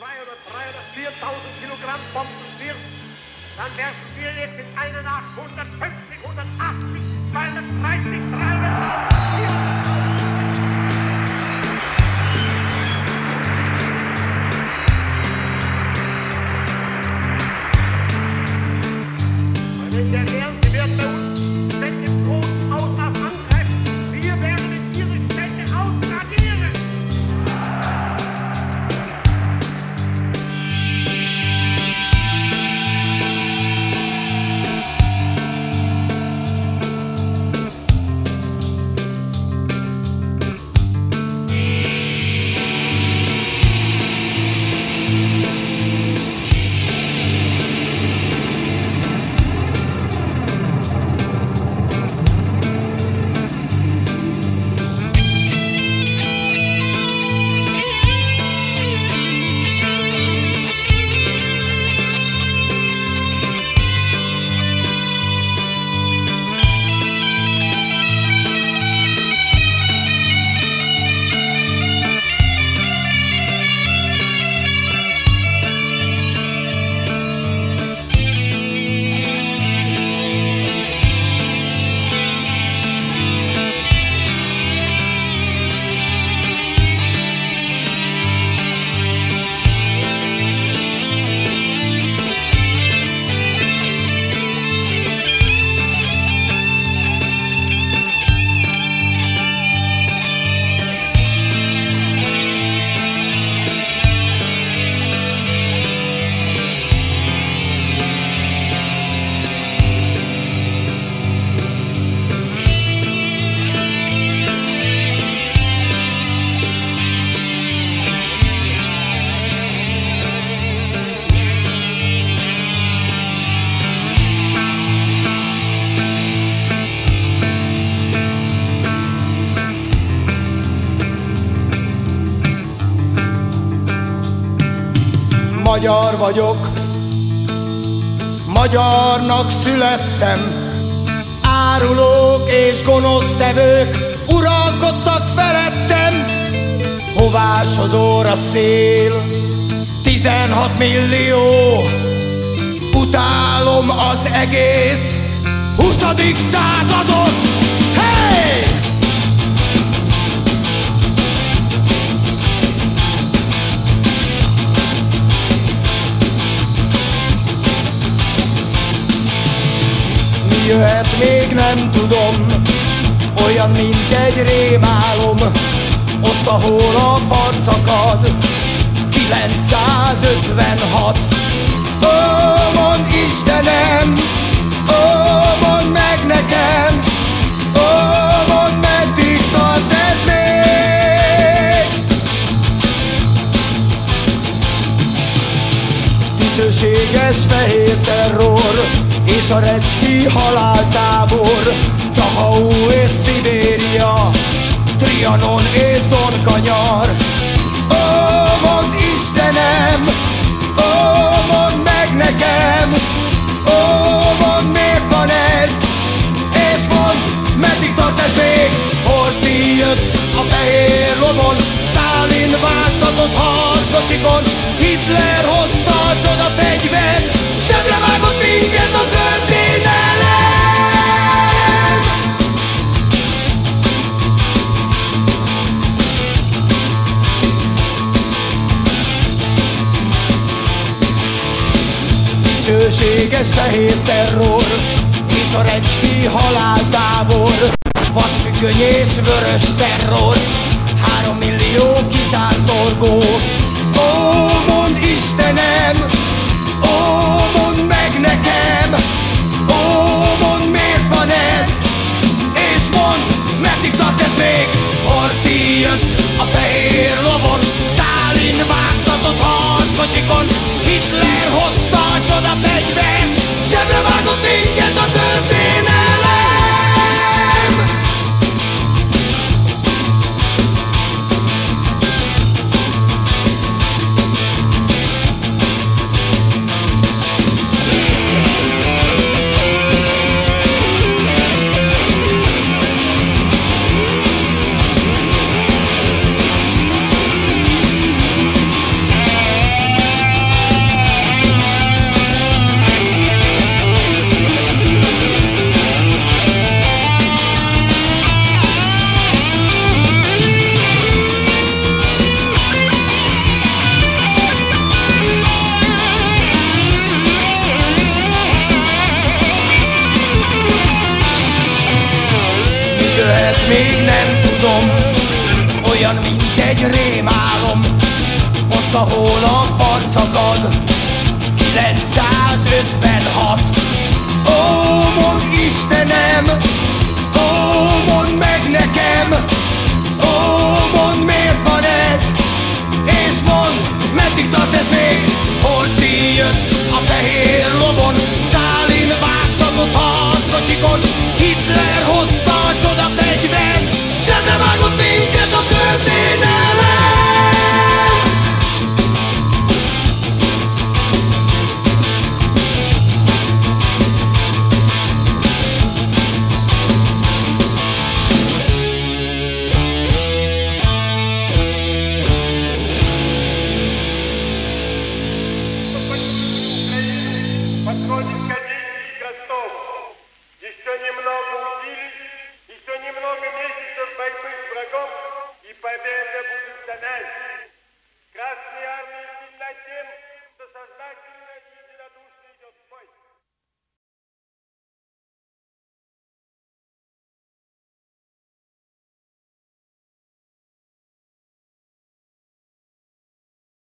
300 oder 4000 Kilogramm Bomben wirft, dann werfen wir jetzt in eine nach 150, 180, 230, 300. Magyar vagyok, magyarnak születtem, árulók és gonosztevők uralkodtak felettem, hová sodor a szél, 16 millió, utálom az egész 20. századot. Jöhet még nem tudom. Olyan mint egy rémálom Ott ahol a part szakad 956 Ó, mondd Istenem! Ó, mondd meg nekem! Ó, mondd meddig tart ez még? Dicsőséges fehér terror És a recski haláltábor Dachau és Szibéria Trianon és Don Kanyar Ó, mondd Istenem! Ó, mondd meg nekem! Ó, mondd miért van ez? És mondd, meddig tart ez még? Horthy jött a fehér lovon Stalin vágtatott harckocsikon Dicsőséges fehér terror És a recski haláltábor Vasfüggöny és vörös terror Három millió kitántorgó Ó, mondd Istenem! Ó, mondd meg nekem! Ó, mondd miért van ez? És mondd, meddig tart ez még? Horthy jött a fehér lovon Stalin vágtatott harckocsikon még nem tudom. Olyan, mint egy rémálom. Ott, ahol a part szakad. 956 Ó, mond Istenem! Ó, mond meg nekem! Ó, mond még